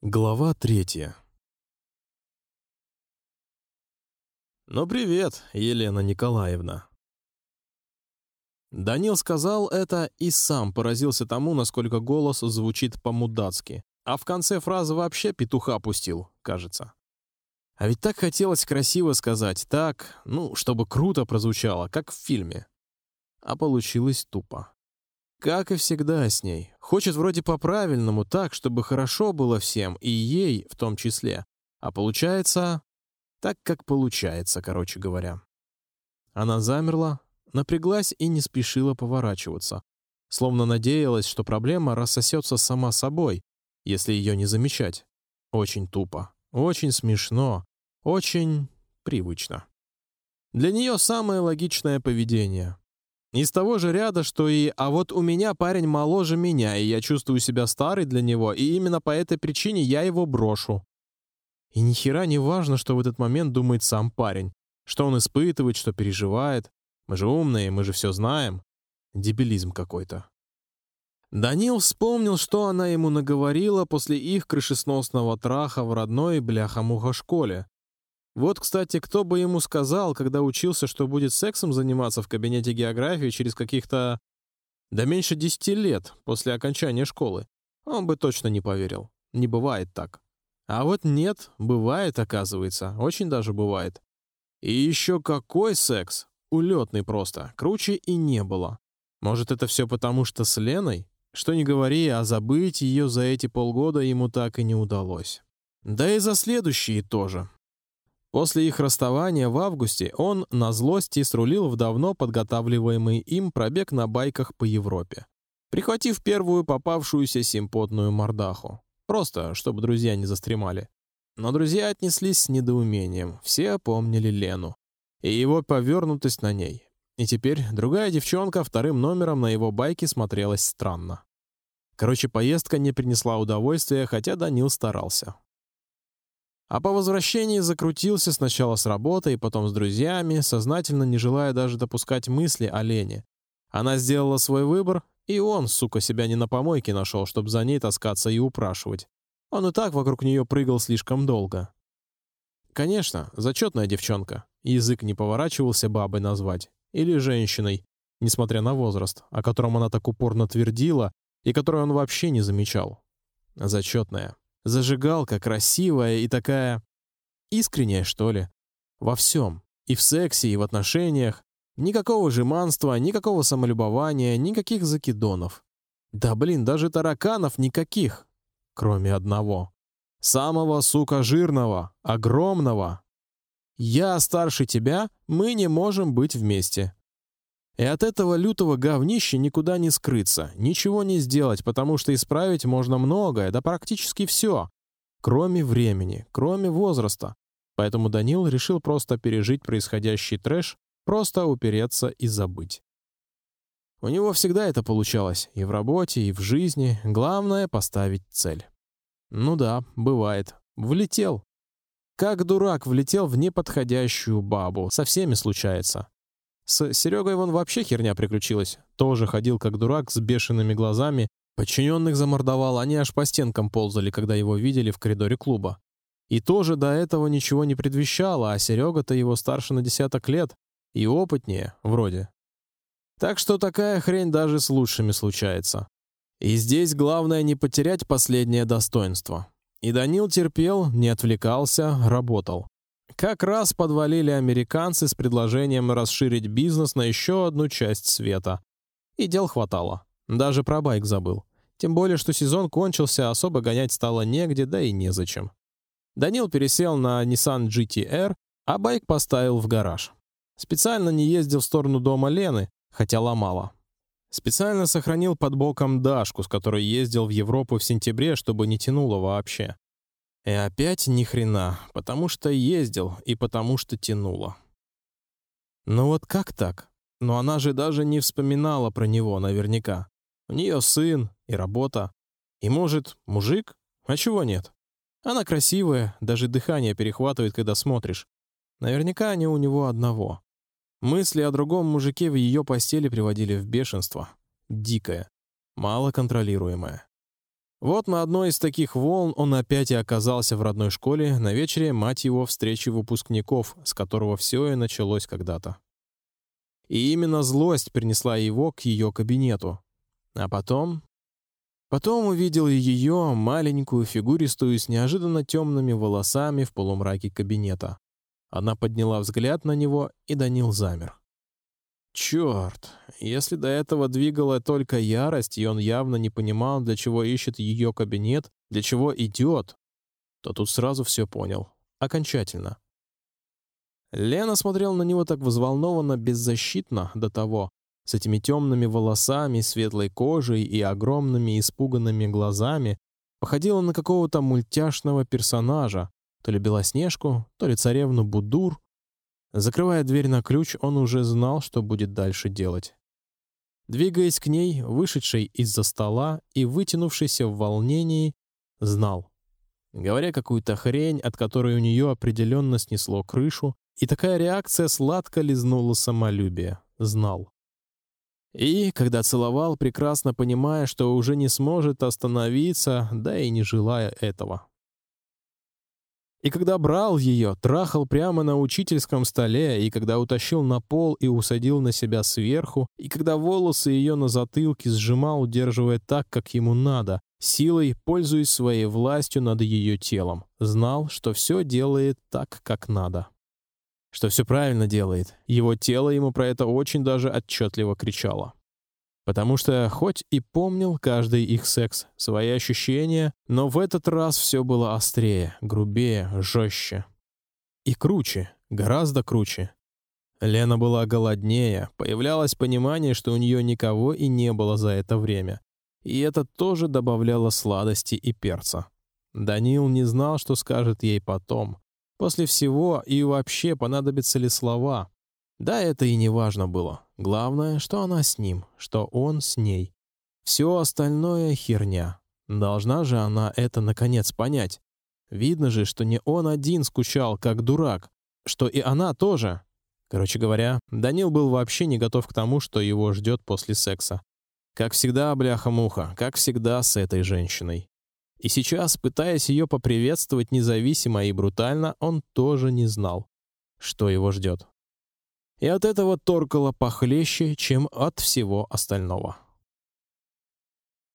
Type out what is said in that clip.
Глава третья. «Ну, привет, Елена Николаевна». Данил сказал это и сам поразился тому, насколько голос звучит по-мудацки, а в конце фразы вообще петуха пустил, кажется. А ведь так хотелось красиво сказать, так, ну, чтобы круто прозвучало, как в фильме. А получилось тупо. Как и всегда с ней. Хочет вроде по-правильному, так, чтобы хорошо было всем, и ей в том числе. А получается... Так, как получается, короче говоря. Она замерла, напряглась и не спешила поворачиваться. Словно надеялась, что проблема рассосется сама собой, если ее не замечать. Очень тупо, очень смешно, очень привычно. Для нее самое логичное поведение. Из того же ряда, что и «а вот у меня парень моложе меня, и я чувствую себя старой для него, и именно по этой причине я его брошу». И ни хера не важно, что в этот момент думает сам парень, что он испытывает, что переживает. Мы же умные, мы же все знаем. Дебилизм какой-то. Данил вспомнил, что она ему наговорила после их крышесносного траха в родной бляха-муха школе. Вот, кстати, кто бы ему сказал, когда учился, что будет сексом заниматься в кабинете географии через каких-то... Да меньше десяти лет после окончания школы. Он бы точно не поверил. Не бывает так. А вот нет, бывает, оказывается. Очень даже бывает. И еще какой секс! Улетный просто. Круче и не было. Может, это все потому, что с Леной? Что не говори, а забыть ее за эти полгода ему так и не удалось. Да и за следующие тоже. После их расставания в августе он на злости срулил в давно подготавливаемый им пробег на байках по Европе, прихватив первую попавшуюся симпотную мордаху. Просто, чтобы друзья не застремали. Но друзья отнеслись с недоумением, все помнили Лену и его повернутость на ней. И теперь другая девчонка вторым номером на его байке смотрелась странно. Короче, поездка не принесла удовольствия, хотя Данил старался. А по возвращении закрутился сначала с работой, потом с друзьями, сознательно не желая даже допускать мысли о Лене. Она сделала свой выбор, и он, сука, себя не на помойке нашел, чтобы за ней таскаться и упрашивать. Он и так вокруг нее прыгал слишком долго. Конечно, зачетная девчонка. Язык не поворачивался бабой назвать. Или женщиной, несмотря на возраст, о котором она так упорно твердила и который он вообще не замечал. Зачетная. Зажигалка красивая и такая искренняя, что ли. Во всем. И в сексе, и в отношениях. Никакого жеманства, никакого самолюбования, никаких закидонов. Да блин, даже тараканов никаких. Кроме одного. Самого, сука, жирного, огромного. Я старше тебя, мы не можем быть вместе. И от этого лютого говнища никуда не скрыться, ничего не сделать, потому что исправить можно многое, да практически все, кроме времени, кроме возраста. Поэтому Данил решил просто пережить происходящий трэш, просто упереться и забыть. У него всегда это получалось, и в работе, и в жизни. Главное — поставить цель. Ну да, бывает. Влетел. Как дурак влетел в неподходящую бабу. Со всеми случается. С Серегой вон вообще херня приключилась. Тоже ходил как дурак с бешеными глазами. Подчиненных замордовал, они аж по стенкам ползали, когда его видели в коридоре клуба. И тоже до этого ничего не предвещало, а Серега-то его старше на десяток лет и опытнее, вроде. Так что такая хрень даже с лучшими случается. И здесь главное не потерять последнее достоинство. И Данил терпел, не отвлекался, работал. Как раз подвалили американцы с предложением расширить бизнес на еще одну часть света. И дел хватало. Даже про байк забыл. Тем более, что сезон кончился, особо гонять стало негде, да и незачем. Данил пересел на Nissan GT-R, а байк поставил в гараж. Специально не ездил в сторону дома Лены, хотя ломало. Специально сохранил под боком Дашку, с которой ездил в Европу в сентябре, чтобы не тянуло вообще. И опять ни хрена, потому что ездил и потому что тянуло. Ну вот как так? Но она же даже не вспоминала про него наверняка. У нее сын и работа. И может, мужик? А чего нет? Она красивая, даже дыхание перехватывает, когда смотришь. Наверняка не у него одного. Мысли о другом мужике в ее постели приводили в бешенство. Дикое, малоконтролируемое. Вот на одной из таких волн он опять и оказался в родной школе на вечере, мать его, встречи выпускников, с которого все и началось когда-то. И именно злость принесла его к ее кабинету. А потом... Потом увидел ее, маленькую, фигуристую, с неожиданно темными волосами в полумраке кабинета. Она подняла взгляд на него, и Данил замер. Черт! Если до этого двигала только ярость, и он явно не понимал, для чего ищет ее кабинет, для чего идет, то тут сразу все понял. Окончательно. Лена смотрела на него так взволнованно, беззащитно до того, с этими темными волосами, светлой кожей и огромными испуганными глазами, походила на какого-то мультяшного персонажа, то ли Белоснежку, то ли царевну Будур. Закрывая дверь на ключ, он уже знал, что будет дальше делать. Двигаясь к ней, вышедший из-за стола и вытянувшийся в волнении, знал. Говоря какую-то хрень, от которой у нее определенно снесло крышу, и такая реакция сладко лизнула самолюбие. Знал. И, когда целовал, прекрасно понимая, что уже не сможет остановиться, да и не желая этого. И когда брал ее, трахал прямо на учительском столе, и когда утащил на пол и усадил на себя сверху, и когда волосы ее на затылке сжимал, удерживая так, как ему надо, силой, пользуясь своей властью над ее телом, знал, что все делает так, как надо. Что все правильно делает. Его тело ему про это очень даже отчетливо кричало потому что хоть и помнил каждый их секс, свои ощущения, но в этот раз все было острее, грубее, жестче и круче, гораздо круче. Лена была голоднее, появлялось понимание, что у нее никого и не было за это время, и это тоже добавляло сладости и перца. Данил не знал, что скажет ей потом. После всего и вообще понадобятся ли слова. Да, это и не важно было. Главное, что она с ним, что он с ней. Все остальное херня. Должна же она это наконец понять. Видно же, что не он один скучал, как дурак, что и она тоже. Короче говоря, Данил был вообще не готов к тому, что его ждет после секса. Как всегда, бляха-муха, как всегда с этой женщиной. И сейчас, пытаясь ее поприветствовать независимо и брутально, он тоже не знал, что его ждет и от этого торкало похлеще, чем от всего остального.